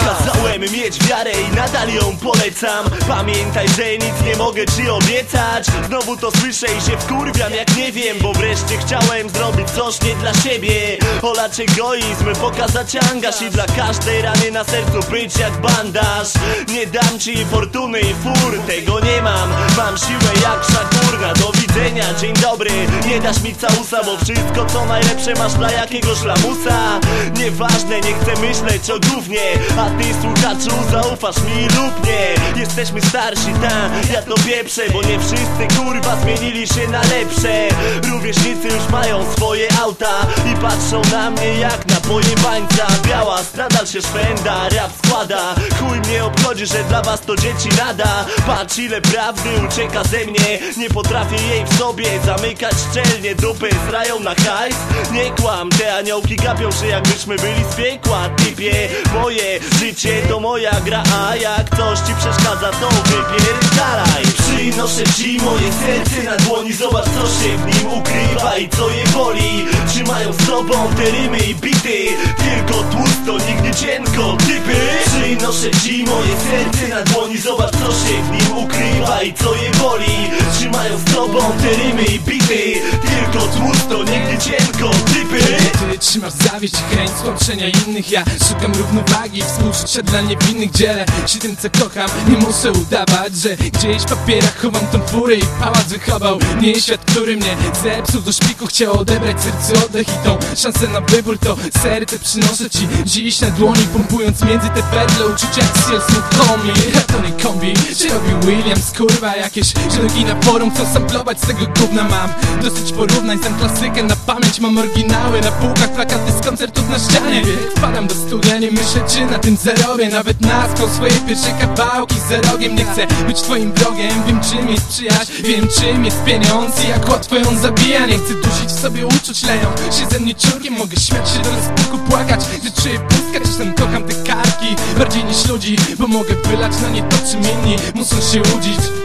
Kazałem mieć wiarę i nadal ją polecam. Pamiętaj, że nic nie mogę ci obiecać. Znowu to słyszę i się wkurwiam jak nie wiem Bo wreszcie chciałem zrobić coś nie dla siebie. Olać egoizm, pokazać angaż I dla każdej rany na sercu być jak bandaż. Nie dam ci fortuny i fur, tego nie mam. Mam siłę jak szakurna, do widzenia, dzień dobry. Nie dasz mi całusa, bo wszystko co najlepsze masz dla jakiegoś lamusa Nieważne, nie chcę myśleć o gównie. A ty słuchaczu zaufasz mi lub nie. Jesteśmy starsi, ta, ja to pieprzę Bo nie wszyscy kurwa zmienili się na lepsze Rówieśnicy już mają swoje auta I patrzą na mnie jak na pojebańca Biała, nadal się szwenda, rap składa. Chuj mnie obchodzi, że dla was to dzieci nada. Patrz ile prawdy ucieka ze mnie. Nie potrafię jej w sobie zamykać szczelnie. Dupy zrają na hajs. Nie kłam, te aniołki gapią się jakbyśmy byli z piekła Typie, moje życie to moja gra A jak coś ci przeszkadza to wypierdalaj. Przynoszę ci moje serce na dłoni Zobacz co się w nim ukrywa i co je boli? Trzymają z sobą te rymy i bity. Tylko tłusto, nigdy cienko, typy Przynoszę ci moje serce na dłoni Zobacz co się w nim ukrywa i co je boli. Trzymają z sobą te rymy i bity. Tylko tłusto, nigdy cienko, typy Ty trzymasz zawieść i chęć stłamszenia innych. Ja szukam równowagi, współczucia dla niewinnych. Dzielę się tym co kocham, nie muszę udawać Że gdzieś w papierach chowam tą furę i pałac wychował. Nie świat, który mnie zepsuł do szpiku Chciał odebrać serce oddech i tą szansę na wybór. To serce przynoszę ci dziś na dłoni Pompując między te perle uczucia smooth homie To nie kombi, czy robi Williams? Kurwa jakieś żelogi na forum. Chcą samplować z tego gówna. Mam Dosyć porównań, znam klasykę na pamięć. Mam oryginały na półkach, plakaty z koncertów na ścianie. Wpadam do studia, nie myślę czy na tym zarobię Nawet naskał swoje pierwsze kawałki z rogiem Nie chcę być twoim wrogiem, wiem czym jest przyjaźń Wiem czym jest pieniądz i jak łatwo ją zabija. Nie chcę dusić w sobie uczuć, leją się ze mnie ciurkiem Mogę śmiać się do rozpuku, płakać, że czuję pustka Czasem kocham te karki bardziej niż ludzi Bo mogę wylać na nie to czym inni muszą się łudzić